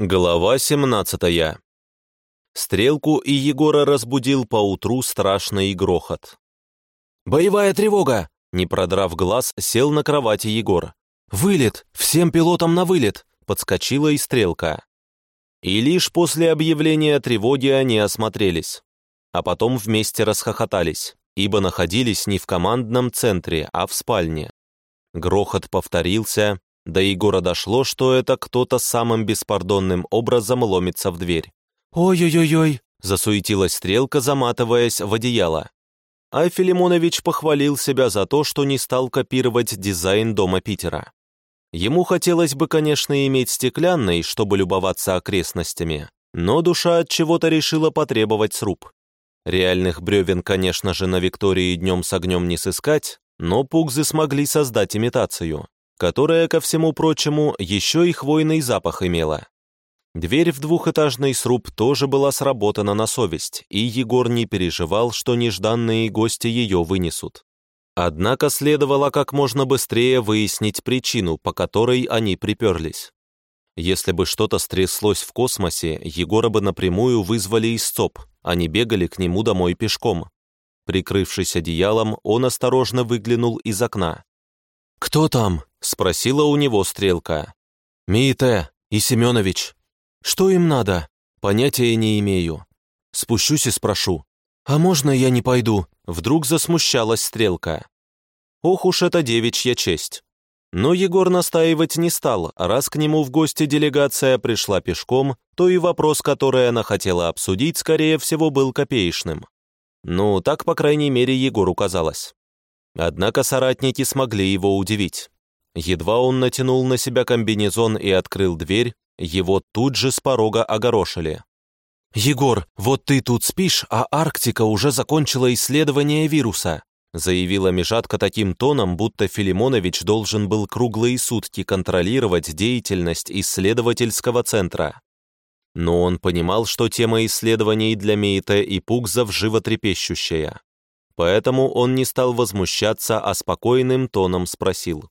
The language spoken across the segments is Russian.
Глава 17 Стрелку и Егора разбудил поутру страшный грохот. «Боевая тревога!» Не продрав глаз, сел на кровати Егор. «Вылет! Всем пилотам на вылет!» Подскочила и стрелка. И лишь после объявления тревоги они осмотрелись. А потом вместе расхохотались, ибо находились не в командном центре, а в спальне. Грохот повторился, до Егора дошло, что это кто-то самым беспардонным образом ломится в дверь. «Ой-ой-ой-ой!» — засуетилась стрелка, заматываясь в одеяло. А Филимонович похвалил себя за то, что не стал копировать дизайн дома Питера. Ему хотелось бы, конечно, иметь стеклянный, чтобы любоваться окрестностями, но душа от чего-то решила потребовать сруб. Реальных бревен, конечно же, на Виктории днем с огнем не сыскать, но пугзы смогли создать имитацию которая, ко всему прочему, еще и хвойный запах имела. Дверь в двухэтажный сруб тоже была сработана на совесть, и Егор не переживал, что нежданные гости ее вынесут. Однако следовало как можно быстрее выяснить причину, по которой они приперлись. Если бы что-то стряслось в космосе, Егора бы напрямую вызвали из ЦОП, а не бегали к нему домой пешком. Прикрывшись одеялом, он осторожно выглянул из окна. «Кто там?» — спросила у него стрелка. «Миите и Семенович. Что им надо? Понятия не имею. Спущусь и спрошу. А можно я не пойду?» Вдруг засмущалась стрелка. Ох уж эта девичья честь. Но Егор настаивать не стал, раз к нему в гости делегация пришла пешком, то и вопрос, который она хотела обсудить, скорее всего, был копеечным. Ну, так, по крайней мере, Егору казалось. Однако соратники смогли его удивить. Едва он натянул на себя комбинезон и открыл дверь, его тут же с порога огорошили. «Егор, вот ты тут спишь, а Арктика уже закончила исследование вируса», заявила Межатка таким тоном, будто Филимонович должен был круглые сутки контролировать деятельность исследовательского центра. Но он понимал, что тема исследований для Мейта и Пугзов животрепещущая. Поэтому он не стал возмущаться, а спокойным тоном спросил.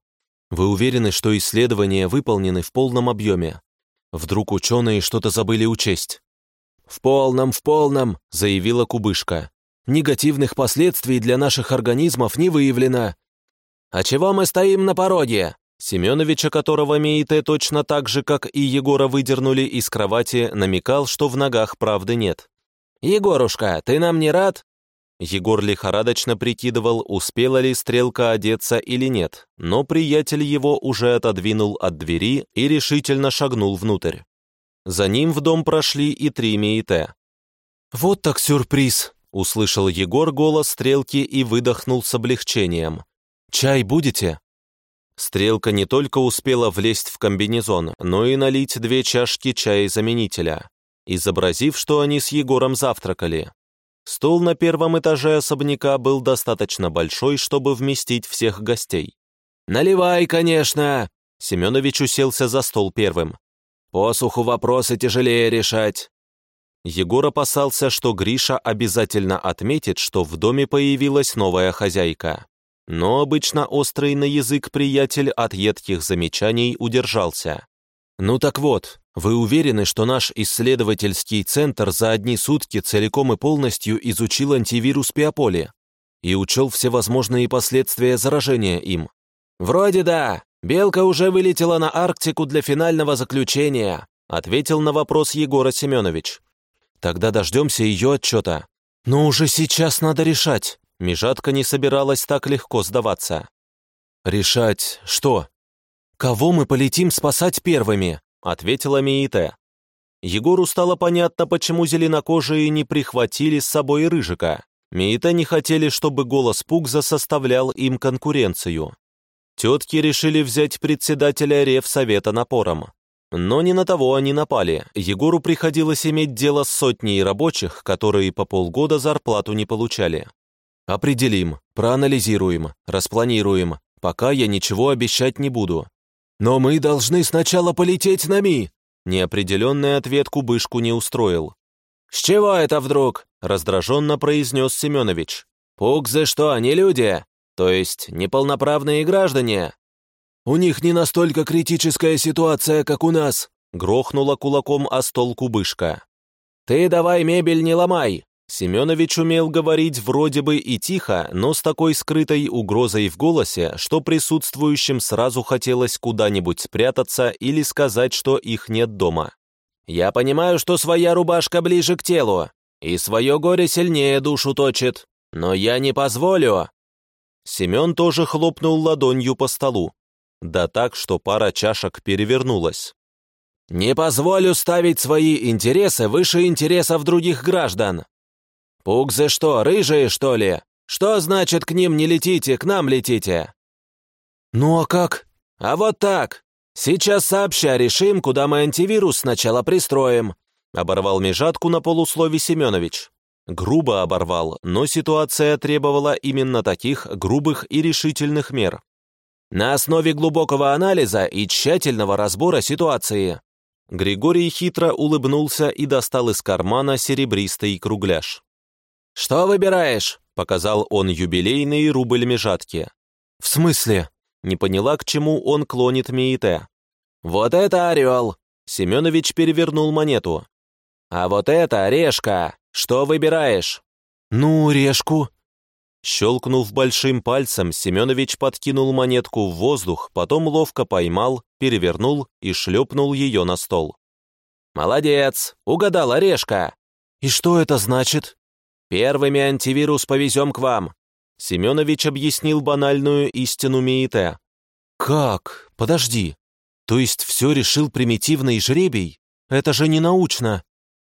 «Вы уверены, что исследования выполнены в полном объеме? Вдруг ученые что-то забыли учесть?» «В полном, в полном», — заявила Кубышка. «Негативных последствий для наших организмов не выявлено». «А чего мы стоим на пороге?» Семеновича, которого Мейте точно так же, как и Егора выдернули из кровати, намекал, что в ногах правды нет. «Егорушка, ты нам не рад?» Егор лихорадочно прикидывал, успела ли стрелка одеться или нет, но приятель его уже отодвинул от двери и решительно шагнул внутрь. За ним в дом прошли и три Меите. «Вот так сюрприз!» — услышал Егор голос стрелки и выдохнул с облегчением. «Чай будете?» Стрелка не только успела влезть в комбинезон, но и налить две чашки чая-заменителя, изобразив, что они с Егором завтракали. Стол на первом этаже особняка был достаточно большой, чтобы вместить всех гостей. «Наливай, конечно!» Семенович уселся за стол первым. «Посуху вопросы тяжелее решать». Егор опасался, что Гриша обязательно отметит, что в доме появилась новая хозяйка. Но обычно острый на язык приятель от едких замечаний удержался. «Ну так вот, вы уверены, что наш исследовательский центр за одни сутки целиком и полностью изучил антивирус Пиополи и учел всевозможные последствия заражения им?» «Вроде да. Белка уже вылетела на Арктику для финального заключения», ответил на вопрос Егора Семенович. «Тогда дождемся ее отчета. Но уже сейчас надо решать». Межатка не собиралась так легко сдаваться. «Решать что?» «Кого мы полетим спасать первыми?» — ответила Миите. Егору стало понятно, почему зеленокожие не прихватили с собой Рыжика. Миите не хотели, чтобы голос Пугза составлял им конкуренцию. Тетки решили взять председателя Ревсовета напором. Но не на того они напали. Егору приходилось иметь дело с сотней рабочих, которые по полгода зарплату не получали. «Определим, проанализируем, распланируем. Пока я ничего обещать не буду. «Но мы должны сначала полететь на Ми!» Неопределенный ответ кубышку не устроил. «С чего это вдруг?» — раздраженно произнес Семенович. «Пугзы что, они люди? То есть неполноправные граждане?» «У них не настолько критическая ситуация, как у нас», Грохнула кулаком о стол кубышка. «Ты давай мебель не ломай!» Семенович умел говорить вроде бы и тихо, но с такой скрытой угрозой в голосе, что присутствующим сразу хотелось куда-нибудь спрятаться или сказать, что их нет дома. «Я понимаю, что своя рубашка ближе к телу, и свое горе сильнее душу точит, но я не позволю!» Семен тоже хлопнул ладонью по столу. Да так, что пара чашек перевернулась. «Не позволю ставить свои интересы выше интересов других граждан. Пугзы что, рыжие, что ли? Что значит к ним не летите, к нам летите?» «Ну а как?» «А вот так. Сейчас сообща решим, куда мы антивирус сначала пристроим», оборвал межатку на полуслове Семенович. Грубо оборвал, но ситуация требовала именно таких грубых и решительных мер. На основе глубокого анализа и тщательного разбора ситуации. Григорий хитро улыбнулся и достал из кармана серебристый кругляш. «Что выбираешь?» — показал он юбилейный рубль межатки. «В смысле?» — не поняла, к чему он клонит Миите. «Вот это орел!» — Семенович перевернул монету. «А вот это решка! Что выбираешь?» «Ну, решку», Щелкнув большим пальцем, Семенович подкинул монетку в воздух, потом ловко поймал, перевернул и шлепнул ее на стол. «Молодец! Угадал орешка!» «И что это значит?» «Первыми антивирус повезем к вам!» Семенович объяснил банальную истину МИИТ. «Как? Подожди. То есть все решил примитивный жребий? Это же не научно!»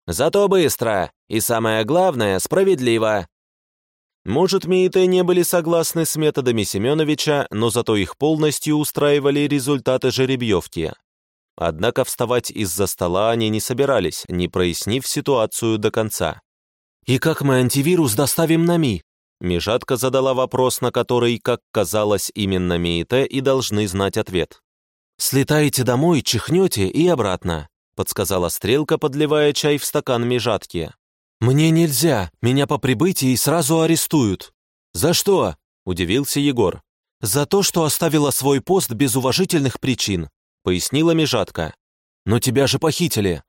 «Зато быстро! И самое главное, справедливо!» Может, МИИТ не были согласны с методами Семеновича, но зато их полностью устраивали результаты жеребьевки. Однако вставать из-за стола они не собирались, не прояснив ситуацию до конца. «И как мы антивирус доставим на Ми?» Межатка задала вопрос, на который, как казалось, именно МИИТ и должны знать ответ. «Слетаете домой, чихнете и обратно», подсказала Стрелка, подливая чай в стакан Межатки. «Мне нельзя, меня по прибытии сразу арестуют». «За что?» – удивился Егор. «За то, что оставила свой пост без уважительных причин», – пояснила Межатка. «Но тебя же похитили».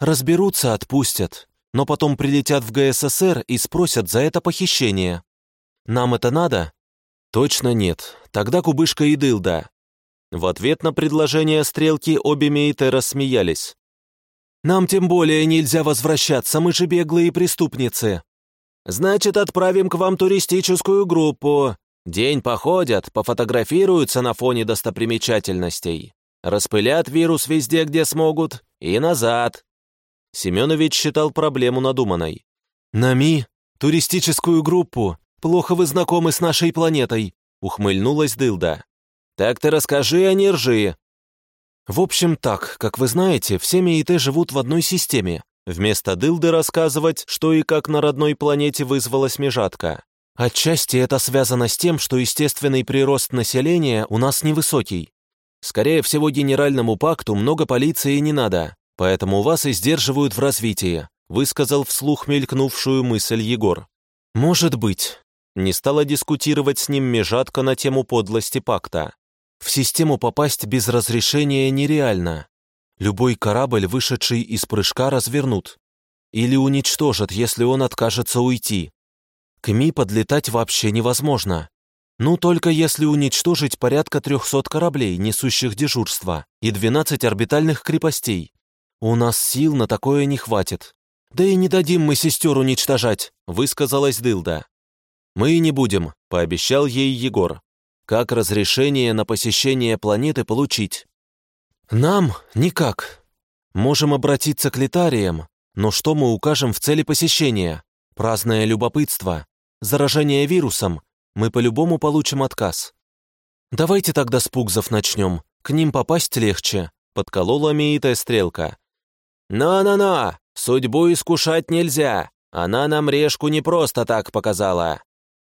«Разберутся, отпустят, но потом прилетят в ГССР и спросят за это похищение. Нам это надо?» «Точно нет. Тогда кубышка и дылда». В ответ на предложение Стрелки обе Мейте рассмеялись. Нам тем более нельзя возвращаться, мы же беглые преступницы. Значит, отправим к вам туристическую группу. День походят, пофотографируются на фоне достопримечательностей. Распылят вирус везде, где смогут, и назад. Семенович считал проблему надуманной. «Нами? Туристическую группу? Плохо вы знакомы с нашей планетой», — ухмыльнулась Дылда. «Так ты расскажи, а не ржи. В общем так, как вы знаете, все МИИТ живут в одной системе. Вместо дылды рассказывать, что и как на родной планете вызвалась межатка. Отчасти это связано с тем, что естественный прирост населения у нас невысокий. Скорее всего, генеральному пакту много полиции не надо, поэтому вас и сдерживают в развитии, высказал вслух мелькнувшую мысль Егор. Может быть. Не стала дискутировать с ним межатка на тему подлости пакта. В систему попасть без разрешения нереально. Любой корабль, вышедший из прыжка, развернут. Или уничтожат, если он откажется уйти. К Ми подлетать вообще невозможно. Ну, только если уничтожить порядка 300 кораблей, несущих дежурство, и 12 орбитальных крепостей. У нас сил на такое не хватит. Да и не дадим мы сестер уничтожать, высказалась Дылда. Мы не будем, пообещал ей Егор. Как разрешение на посещение планеты получить? Нам никак. Можем обратиться к летариям, но что мы укажем в цели посещения? Праздное любопытство, заражение вирусом. Мы по-любому получим отказ. Давайте тогда с пугзов начнем. К ним попасть легче, подколола Миитая стрелка. «Но-но-но! Судьбу искушать нельзя! Она нам решку не просто так показала!»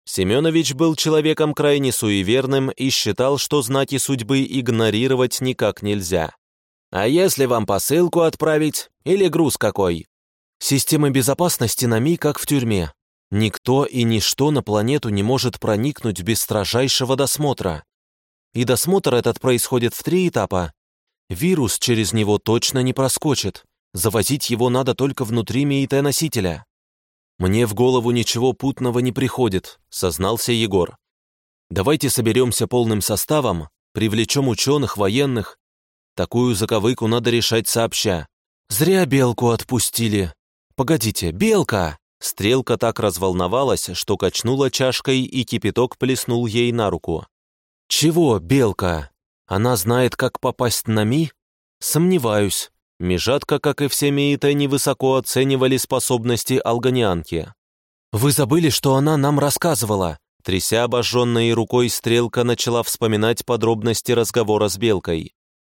Семенович был человеком крайне суеверным и считал, что знаки судьбы игнорировать никак нельзя. «А если вам посылку отправить? Или груз какой?» «Система безопасности на Ми как в тюрьме. Никто и ничто на планету не может проникнуть без строжайшего досмотра. И досмотр этот происходит в три этапа. Вирус через него точно не проскочит. Завозить его надо только внутри МИИТ-носителя. «Мне в голову ничего путного не приходит», — сознался Егор. «Давайте соберемся полным составом, привлечем ученых, военных. Такую заковыку надо решать сообща. Зря белку отпустили. Погодите, белка!» Стрелка так разволновалась, что качнула чашкой, и кипяток плеснул ей на руку. «Чего, белка? Она знает, как попасть на Ми?» «Сомневаюсь. Межатка, как и все Миита, невысоко оценивали способности алганианки. «Вы забыли, что она нам рассказывала?» Тряся обожженной рукой, стрелка начала вспоминать подробности разговора с Белкой.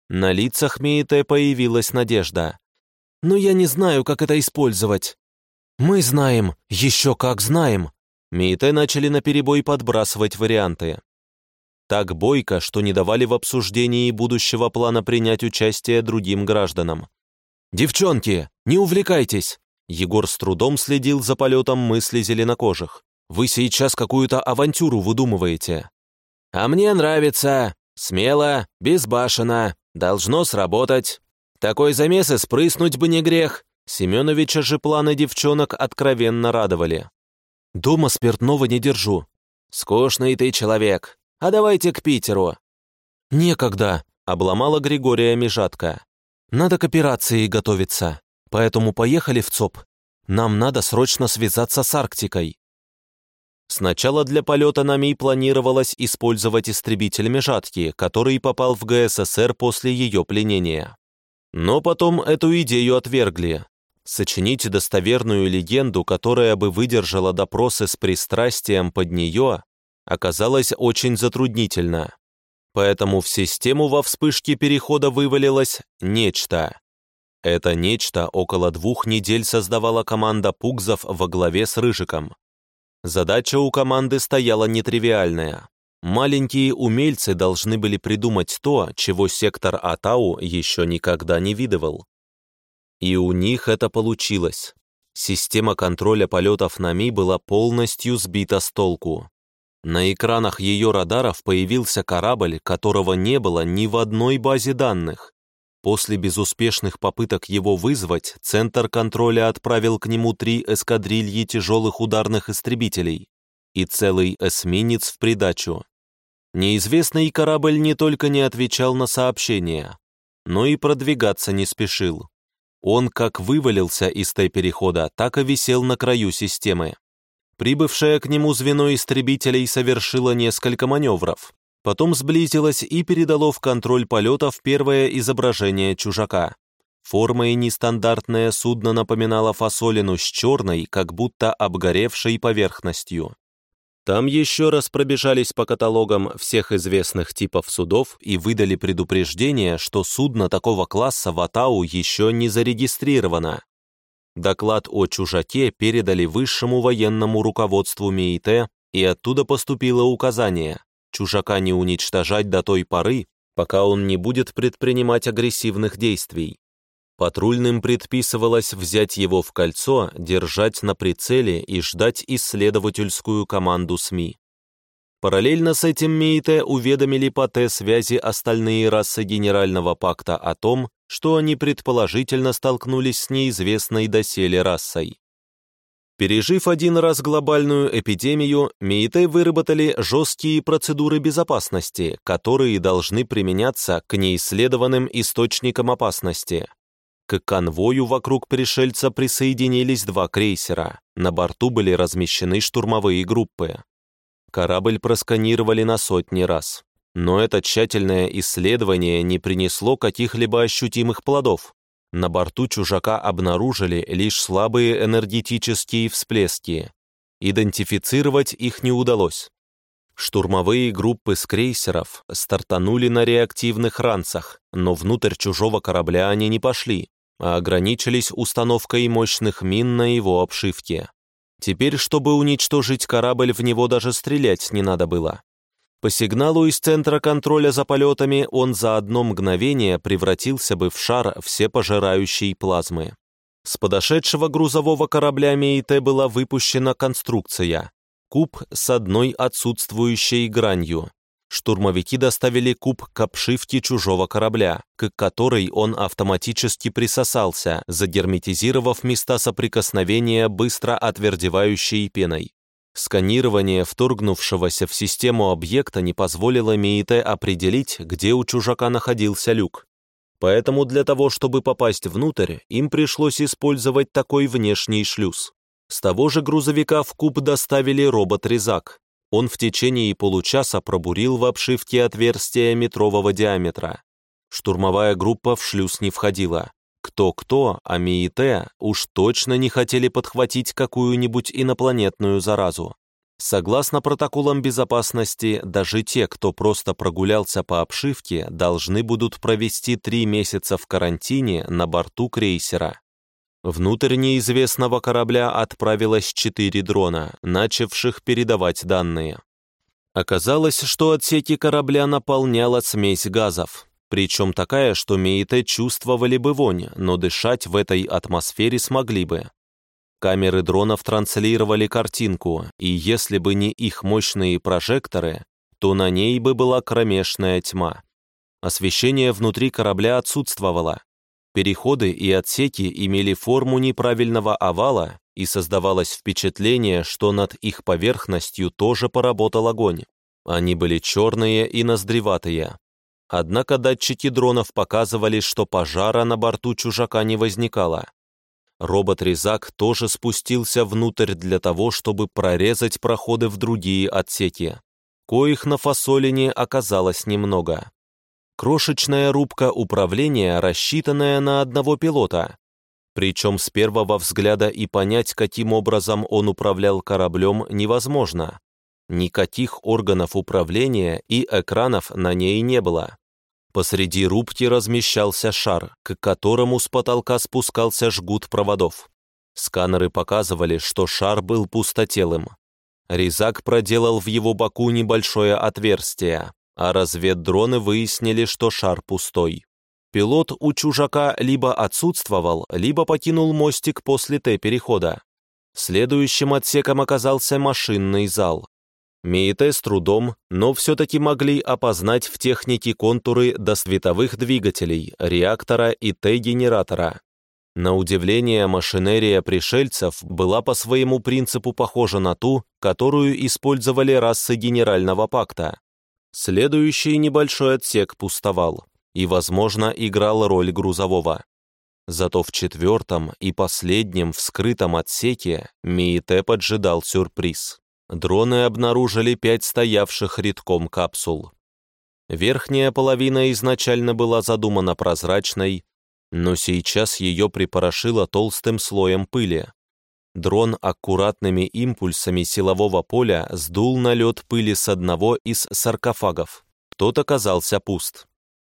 На лицах Миите появилась надежда. «Но я не знаю, как это использовать». «Мы знаем, еще как знаем». Миите начали наперебой подбрасывать варианты так бойко, что не давали в обсуждении будущего плана принять участие другим гражданам. «Девчонки, не увлекайтесь!» Егор с трудом следил за полетом мысли зеленокожих. «Вы сейчас какую-то авантюру выдумываете». «А мне нравится. Смело, безбашенно. Должно сработать. Такой замес и спрыснуть бы не грех». Семеновича же планы девчонок откровенно радовали. «Дома спиртного не держу». «Скучный ты человек а давайте к Питеру». «Некогда», — обломала Григория Межатка. «Надо к операции готовиться, поэтому поехали в ЦОП. Нам надо срочно связаться с Арктикой». Сначала для полета нами планировалось использовать истребитель Межатки, который попал в ГССР после ее пленения. Но потом эту идею отвергли. Сочинить достоверную легенду, которая бы выдержала допросы с пристрастием под нее, оказалось очень затруднительно. Поэтому в систему во вспышке перехода вывалилось нечто. Это нечто около двух недель создавала команда пугзов во главе с Рыжиком. Задача у команды стояла нетривиальная. Маленькие умельцы должны были придумать то, чего сектор Атау еще никогда не видывал. И у них это получилось. Система контроля полетов на Ми была полностью сбита с толку. На экранах ее радаров появился корабль, которого не было ни в одной базе данных. После безуспешных попыток его вызвать, Центр контроля отправил к нему три эскадрильи тяжелых ударных истребителей и целый эсминец в придачу. Неизвестный корабль не только не отвечал на сообщения, но и продвигаться не спешил. Он как вывалился из Т-перехода, так и висел на краю системы. Прибывшее к нему звено истребителей совершило несколько маневров, потом сблизилось и передало в контроль полетов первое изображение чужака. Формой нестандартное судно напоминало фасолину с черной, как будто обгоревшей поверхностью. Там еще раз пробежались по каталогам всех известных типов судов и выдали предупреждение, что судно такого класса в Атау еще не зарегистрировано. Доклад о чужаке передали высшему военному руководству МИИТ, и оттуда поступило указание чужака не уничтожать до той поры, пока он не будет предпринимать агрессивных действий. Патрульным предписывалось взять его в кольцо, держать на прицеле и ждать исследовательскую команду СМИ. Параллельно с этим МИИТ уведомили по Т-связи остальные расы Генерального пакта о том, что они предположительно столкнулись с неизвестной доселе расой. Пережив один раз глобальную эпидемию, МИИТ выработали жесткие процедуры безопасности, которые должны применяться к неисследованным источникам опасности. К конвою вокруг пришельца присоединились два крейсера. На борту были размещены штурмовые группы. Корабль просканировали на сотни раз. Но это тщательное исследование не принесло каких-либо ощутимых плодов. На борту чужака обнаружили лишь слабые энергетические всплески. Идентифицировать их не удалось. Штурмовые группы с крейсеров стартанули на реактивных ранцах, но внутрь чужого корабля они не пошли, а ограничились установкой мощных мин на его обшивке. Теперь, чтобы уничтожить корабль, в него даже стрелять не надо было. По сигналу из центра контроля за полетами он за одно мгновение превратился бы в шар всепожирающей плазмы. С подошедшего грузового корабля МИИТ была выпущена конструкция — куб с одной отсутствующей гранью. штурмовики доставили куб к обшивке чужого корабля, к которой он автоматически присосался, загерметизировав места соприкосновения быстро отвердевающей пеной. Сканирование вторгнувшегося в систему объекта не позволило Миите определить, где у чужака находился люк. Поэтому для того, чтобы попасть внутрь, им пришлось использовать такой внешний шлюз. С того же грузовика в куб доставили робот-резак, он в течение получаса пробурил в обшивке отверстия метрового диаметра. Штурмовая группа в шлюз не входила. Кто-кто, а МИИТ уж точно не хотели подхватить какую-нибудь инопланетную заразу. Согласно протоколам безопасности, даже те, кто просто прогулялся по обшивке, должны будут провести три месяца в карантине на борту крейсера. Внутрь неизвестного корабля отправилось четыре дрона, начавших передавать данные. Оказалось, что отсеки корабля наполняла смесь газов, причем такая, что Мейте чувствовали бы вонь, но дышать в этой атмосфере смогли бы. Камеры дронов транслировали картинку, и если бы не их мощные прожекторы, то на ней бы была кромешная тьма. Освещение внутри корабля отсутствовало, Переходы и отсеки имели форму неправильного овала, и создавалось впечатление, что над их поверхностью тоже поработал огонь. Они были черные и ноздреватые. Однако датчики дронов показывали, что пожара на борту чужака не возникало. Робот-резак тоже спустился внутрь для того, чтобы прорезать проходы в другие отсеки. Коих на фасолине оказалось немного. Крошечная рубка управления, рассчитанная на одного пилота. Причем с первого взгляда и понять, каким образом он управлял кораблем, невозможно. Никаких органов управления и экранов на ней не было. Посреди рубки размещался шар, к которому с потолка спускался жгут проводов. Сканеры показывали, что шар был пустотелым. Резак проделал в его боку небольшое отверстие а разведдроны выяснили, что шар пустой. Пилот у чужака либо отсутствовал, либо покинул мостик после Т-перехода. Следующим отсеком оказался машинный зал. Мейте с трудом, но все-таки могли опознать в технике контуры до световых двигателей, реактора и Т-генератора. На удивление, машинерия пришельцев была по своему принципу похожа на ту, которую использовали расы Генерального пакта. Следующий небольшой отсек пустовал и, возможно, играл роль грузового. Зато в четвертом и последнем вскрытом отсеке Миите поджидал сюрприз. Дроны обнаружили пять стоявших редком капсул. Верхняя половина изначально была задумана прозрачной, но сейчас ее припорошило толстым слоем пыли, Дрон аккуратными импульсами силового поля сдул налет пыли с одного из саркофагов. Тот оказался пуст.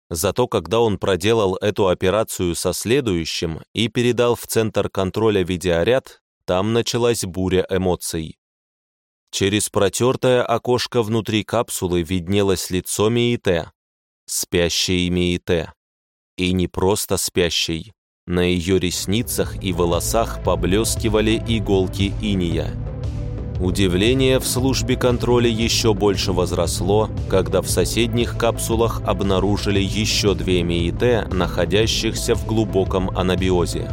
Зато когда он проделал эту операцию со следующим и передал в центр контроля видеоряд, там началась буря эмоций. Через протертое окошко внутри капсулы виднелось лицо Миите. Спящий Миите. И не просто спящий. На ее ресницах и волосах поблескивали иголки иния. Удивление в службе контроля еще больше возросло, когда в соседних капсулах обнаружили еще две МИИТ, находящихся в глубоком анабиозе.